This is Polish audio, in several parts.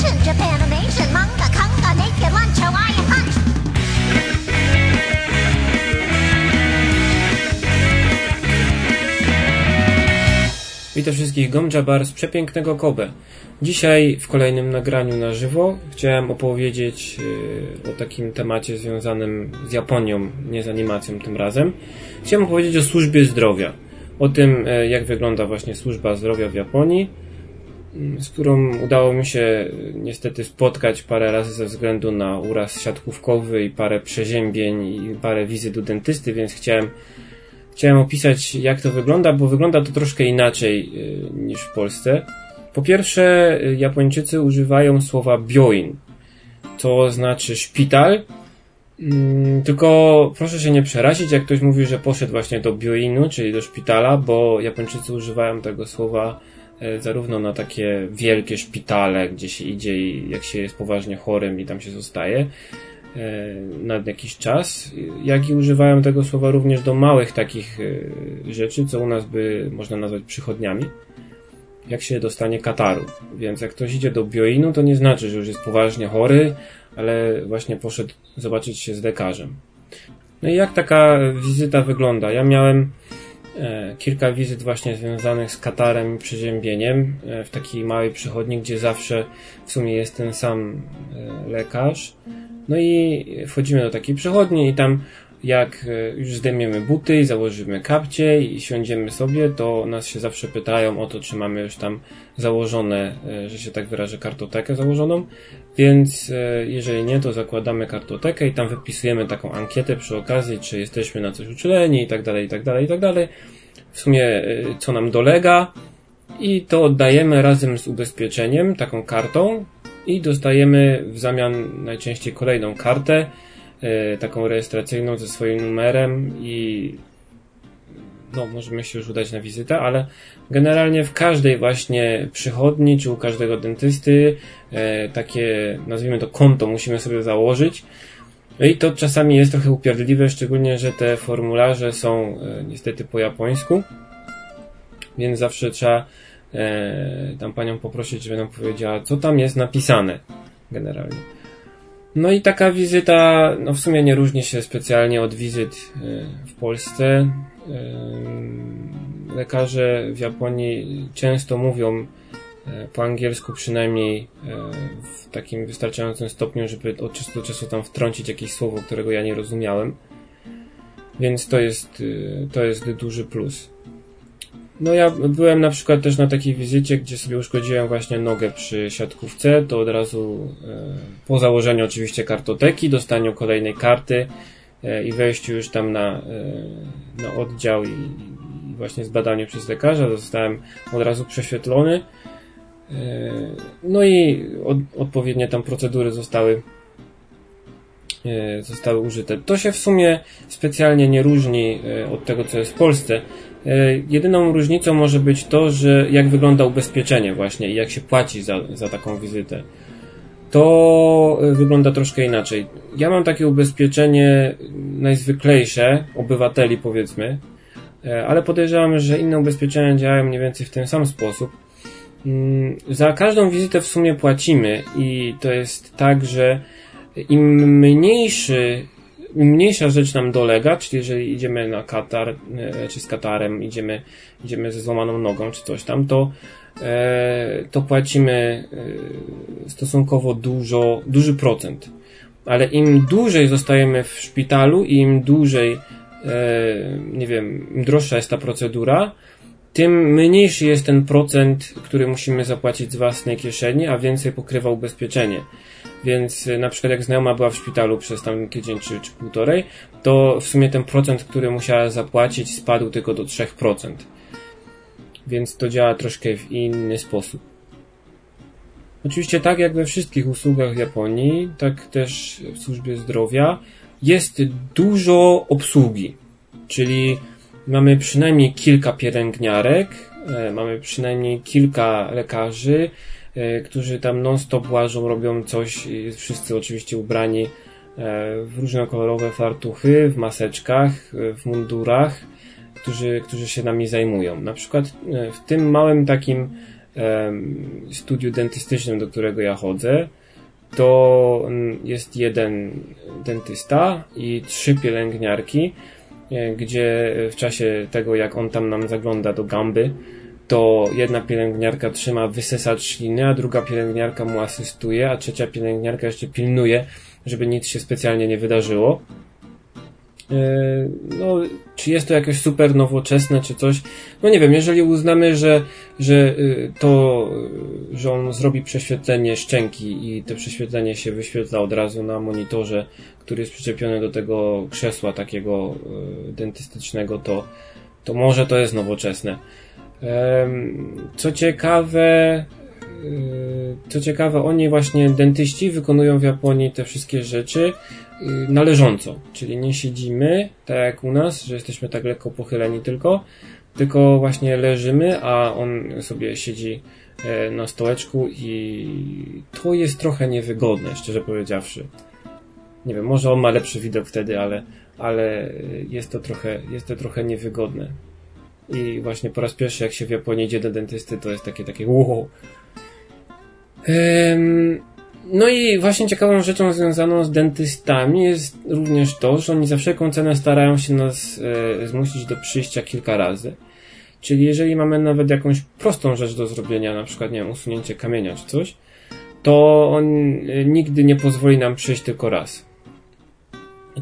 animation, Japanimation, manga, kanga, naked lunch, Hawaiian punch. Witam wszystkich Gomja Bar z przepięknego Kobe. Dzisiaj w kolejnym nagraniu na żywo chciałem opowiedzieć yy, o takim temacie związanym z Japonią, nie z animacją tym razem. Chciałem opowiedzieć o służbie zdrowia. O tym, yy, jak wygląda właśnie służba zdrowia w Japonii, z którą udało mi się yy, niestety spotkać parę razy ze względu na uraz siatkówkowy i parę przeziębień i parę wizyt do dentysty, więc chciałem chciałem opisać, jak to wygląda, bo wygląda to troszkę inaczej y, niż w Polsce. Po pierwsze, y, Japończycy używają słowa bioin, to znaczy szpital. Mm, Tylko proszę się nie przerazić, jak ktoś mówi, że poszedł właśnie do bioinu, czyli do szpitala, bo Japończycy używają tego słowa zarówno na takie wielkie szpitale, gdzie się idzie i jak się jest poważnie chorym i tam się zostaje, e, na jakiś czas, jak i używają tego słowa również do małych takich e, rzeczy, co u nas by można nazwać przychodniami, jak się dostanie kataru. Więc jak ktoś idzie do bioinu, to nie znaczy, że już jest poważnie chory, ale właśnie poszedł zobaczyć się z lekarzem. No i jak taka wizyta wygląda? Ja miałem e, kilka wizyt właśnie związanych z katarem i przeziębieniem e, w takiej małej przychodni, gdzie zawsze w sumie jest ten sam e, lekarz. No i wchodzimy do takiej przychodni i tam jak e, już zdejmiemy buty i założymy kapcie i siądziemy sobie, to nas się zawsze pytają o to, czy mamy już tam założone, e, że się tak wyrażę, kartotekę założoną. Więc e, jeżeli nie, to zakładamy kartotekę i tam wypisujemy taką ankietę przy okazji, czy jesteśmy na coś uczuleni i tak dalej, i tak dalej, i tak dalej. W sumie co nam dolega i to oddajemy razem z ubezpieczeniem, taką kartą i dostajemy w zamian najczęściej kolejną kartę, taką rejestracyjną ze swoim numerem i no, możemy się już udać na wizytę, ale generalnie w każdej właśnie przychodni, czy u każdego dentysty e, takie, nazwijmy to konto musimy sobie założyć. No i to czasami jest trochę upierdliwe, szczególnie, że te formularze są e, niestety po japońsku, więc zawsze trzeba e, tam panią poprosić, żeby nam powiedziała, co tam jest napisane generalnie. No i taka wizyta, no w sumie nie różni się specjalnie od wizyt e, w Polsce. E, Lekarze w Japonii często mówią e, po angielsku przynajmniej w takim wystarczającym stopniu, żeby od czasu do czasu tam wtrącić jakieś słowo, którego ja nie rozumiałem. Więc to jest, to jest duży plus. No ja byłem na przykład też na takiej wizycie, gdzie sobie uszkodziłem właśnie nogę przy siatkówce, to od razu e, po założeniu oczywiście kartoteki, dostaniu kolejnej karty e, i wejściu już tam na, e, na oddział i, właśnie zbadaniu przez lekarza zostałem od razu prześwietlony. No i od, odpowiednie tam procedury zostały zostały użyte. To się w sumie specjalnie nie różni e, od tego, co jest w Polsce. E, Jedyną różnicą może być to, że jak wygląda ubezpieczenie właśnie i jak się płaci za, za taką wizytę. To e, wygląda troszkę inaczej. Ja mam takie ubezpieczenie najzwyklejsze, obywateli powiedzmy, ale podejrzewam, że inne ubezpieczenia działają mniej więcej w ten sam sposób. Mm, Za każdą wizytę w sumie płacimy i to jest tak, że im mniejszy mniejsza rzecz nam dolega, czyli jeżeli idziemy na katar, e, czy z katarem, idziemy, idziemy ze złamaną nogą, czy coś tam, to, e, to płacimy e, stosunkowo dużo, duży procent. Ale im dłużej zostajemy w szpitalu i im dłużej, nie wiem, im droższa jest ta procedura, tym mniejszy jest ten procent, który musimy zapłacić z własnej kieszeni, a więcej pokrywa ubezpieczenie. Więc y, na przykład jak znajoma była w szpitalu przez tam tydzień czy, czy półtorej, to w sumie ten procent, który musiała zapłacić, spadł tylko do 3%. Więc to działa troszkę w inny sposób. Oczywiście tak jak we wszystkich usługach w Japonii, tak też w służbie zdrowia jest dużo obsługi. Czyli mamy przynajmniej kilka pielęgniarek, e, mamy przynajmniej kilka lekarzy, którzy tam non-stop łażą, robią coś, wszyscy oczywiście ubrani e, w różnokolorowe fartuchy, w maseczkach, e, w mundurach, którzy, którzy się nami zajmują. Na przykład e, w tym małym takim studiu dentystycznym, do którego ja chodzę, to mm, jest jeden dentysta i trzy pielęgniarki, e, gdzie w czasie tego, jak on tam nam zagląda do gamby, to jedna pielęgniarka trzyma wysesacz śliny, a druga pielęgniarka mu asystuje, a trzecia pielęgniarka jeszcze pilnuje, żeby nic się specjalnie nie wydarzyło. E, No, czy jest to jakoś super nowoczesne, czy coś? No nie wiem, jeżeli uznamy, że, że y, to, y, że on zrobi prześwietlenie szczęki i to prześwietlenie się wyświetla od razu na monitorze, który jest przyczepiony do tego krzesła takiego y, dentystycznego, to, to może to jest nowoczesne. Co ciekawe, y, co ciekawe, oni właśnie dentyści wykonują w Japonii te wszystkie rzeczy y, należąco, czyli nie siedzimy tak jak u nas, że jesteśmy tak lekko pochyleni tylko, tylko właśnie leżymy, a on sobie siedzi e, na stołeczku i to jest trochę niewygodne, szczerze powiedziawszy. Nie wiem, może on ma lepszy widok wtedy, ale, ale jest to trochę, jest to trochę niewygodne. I właśnie po raz pierwszy, jak się w Japonii idzie do dentysty, to jest takie, takie wow. No i właśnie ciekawą rzeczą związaną z dentystami jest również to, że oni za wszelką cenę starają się nas e, zmusić do przyjścia kilka razy. Czyli jeżeli mamy nawet jakąś prostą rzecz do zrobienia, na przykład, nie wiem, usunięcie kamienia czy coś, to on e, nigdy nie pozwoli nam przyjść tylko raz.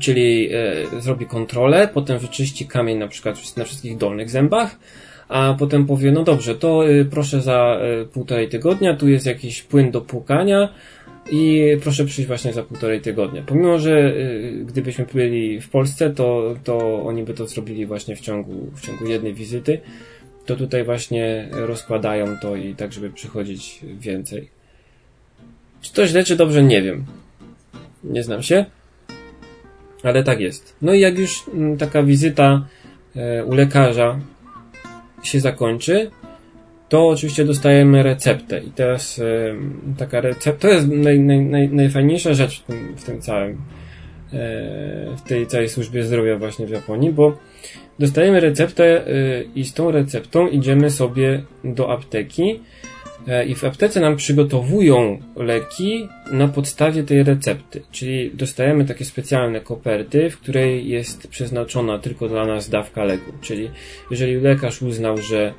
Czyli e, zrobi kontrolę, potem wyczyści kamień na przykład na wszystkich dolnych zębach, a potem powie, no dobrze, to y, proszę za y, półtorej tygodnia, tu jest jakiś płyn do płukania i proszę przyjść właśnie za półtorej tygodnia. Pomimo, że y, gdybyśmy byli w Polsce, to, to oni by to zrobili właśnie w ciągu, w ciągu jednej wizyty, to tutaj właśnie rozkładają to i tak, żeby przychodzić więcej. Czy to źle, czy dobrze, nie wiem. Nie znam się. Ale tak jest. No i jak już mm, taka wizyta e, u lekarza się zakończy, to oczywiście dostajemy receptę. I teraz e, taka recepta to jest naj, naj, naj, najfajniejsza rzecz w tym, w tym całym, e, w tej całej służbie zdrowia właśnie w Japonii, bo dostajemy receptę i z tą receptą idziemy sobie do apteki i w aptece nam przygotowują leki na podstawie tej recepty. Czyli dostajemy takie specjalne koperty, w której jest przeznaczona tylko dla nas dawka leku. Czyli jeżeli lekarz uznał, że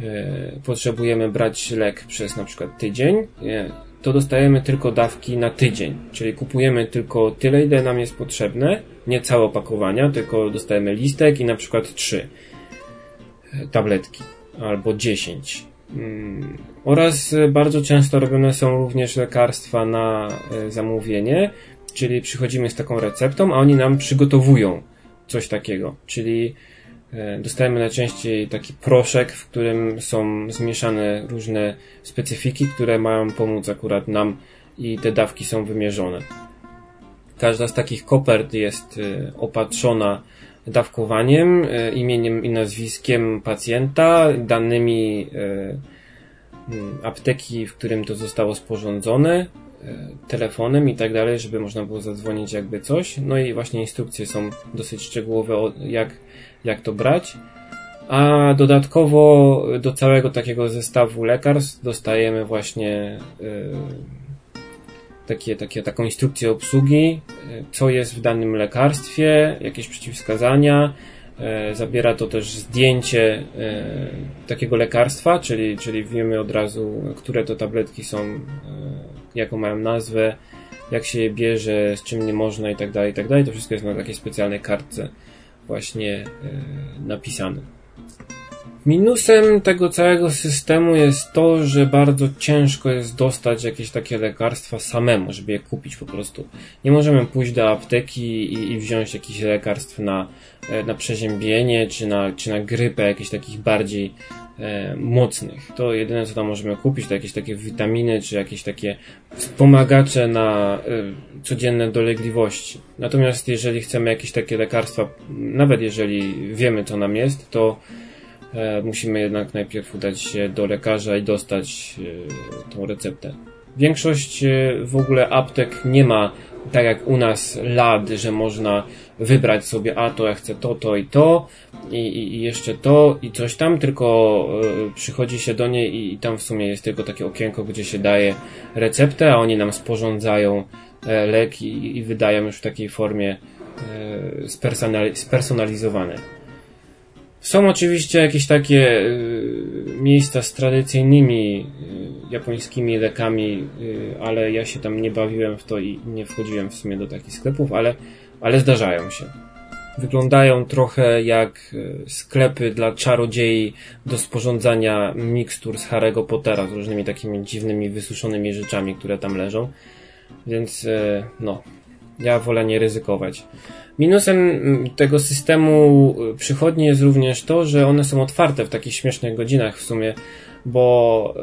e, potrzebujemy brać lek przez na przykład tydzień, e, to dostajemy tylko dawki na tydzień. Czyli kupujemy tylko tyle, ile nam jest potrzebne, nie całe opakowania, tylko dostajemy listek i na przykład trzy e, tabletki albo 10. Mm, Oraz e, bardzo często robione są również lekarstwa na e, zamówienie, czyli przychodzimy z taką receptą, a oni nam przygotowują coś takiego. Czyli e, dostajemy najczęściej taki proszek, w którym są zmieszane różne specyfiki, które mają pomóc akurat nam i te dawki są wymierzone. Każda z takich kopert jest opatrzona dawkowaniem, e, imieniem i nazwiskiem pacjenta, danymi e, apteki, w którym to zostało sporządzone, e, telefonem i tak dalej, żeby można było zadzwonić jakby coś. No i właśnie instrukcje są dosyć szczegółowe, jak, jak to brać. A dodatkowo do całego takiego zestawu lekarstw dostajemy właśnie takie, takie, taką instrukcję obsługi, e, co jest w danym lekarstwie, jakieś przeciwwskazania. E, Zabiera to też zdjęcie e, takiego lekarstwa, czyli, czyli wiemy od razu, które to tabletki są, jaką mają nazwę, jak się je bierze, z czym nie można i tak dalej, i tak. To wszystko jest na takiej specjalnej kartce właśnie napisane. Minusem tego całego systemu jest to, że bardzo ciężko jest dostać jakieś takie lekarstwa samemu, żeby je kupić po prostu. Nie możemy pójść do apteki i, i wziąć jakichś lekarstw na, e, na przeziębienie, czy na, czy na grypę, jakichś takich bardziej e, mocnych. To jedyne co tam możemy kupić to jakieś takie witaminy, czy jakieś takie wspomagacze na e, codzienne dolegliwości. Natomiast jeżeli chcemy jakieś takie lekarstwa, nawet jeżeli wiemy co nam jest, to musimy jednak najpierw udać się do lekarza i dostać e, tą receptę. Większość e, w ogóle aptek nie ma tak jak u nas lad, że można wybrać sobie, a to ja chcę to, to i to i, i, jeszcze to i coś tam, tylko y, przychodzi się do niej i, i tam w sumie jest tylko takie okienko, gdzie się daje receptę, a oni nam sporządzają e, lek i, i wydają już w takiej formie e, spersonali- spersonalizowane. Są oczywiście jakieś takie y, miejsca z tradycyjnymi y, japońskimi lekami, y, ale ja się tam nie bawiłem w to i nie wchodziłem w sumie do takich sklepów, ale, ale zdarzają się. Wyglądają trochę jak sklepy dla czarodziei do sporządzania mikstur z Harry'ego Pottera z różnymi takimi dziwnymi, wysuszonymi rzeczami, które tam leżą. Więc no, ja wolę nie ryzykować. Minusem mm, tego systemu y, przychodni jest również to, że one są otwarte w takich śmiesznych godzinach w sumie, bo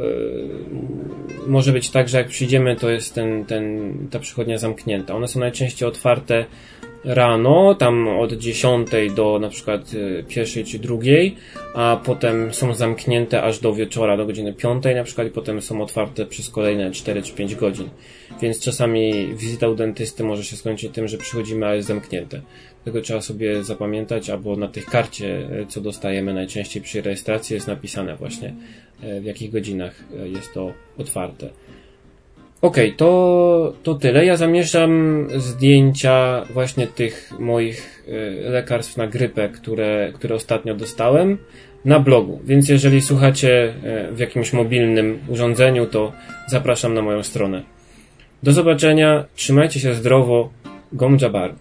y, może być tak, że jak przyjdziemy, to jest ten, ten, ta przychodnia zamknięta. One są najczęściej otwarte rano, tam od 10 do na przykład y, pierwszej czy drugiej, a potem są zamknięte aż do wieczora, do godziny 5 na przykład i potem są otwarte przez kolejne 4 czy 5 godzin. Więc czasami wizyta u dentysty może się skończyć tym, że przychodzimy, a jest zamknięte. Tego trzeba sobie zapamiętać, albo na tych karcie, y, co dostajemy najczęściej przy rejestracji, jest napisane właśnie y, w jakich godzinach jest to otwarte. Okej, to, to tyle. Ja zamierzam zdjęcia właśnie tych moich y, lekarstw na grypę, które, które ostatnio dostałem na blogu. Więc jeżeli słuchacie y, w jakimś mobilnym urządzeniu, to zapraszam na moją stronę. Do zobaczenia, trzymajcie się zdrowo. Gom Jabar.